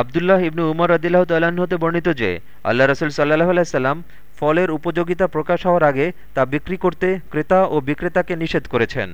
আবদুল্লাহ ইবনু উমর আদিল্লাহ হতে বর্ণিত যে আল্লাহ রসুল সাল্লাহ আলাইসাল্লাম ফলের উপযোগিতা প্রকাশ হওয়ার আগে তা বিক্রি করতে ক্রেতা ও বিক্রেতাকে নিষেধ করেছেন।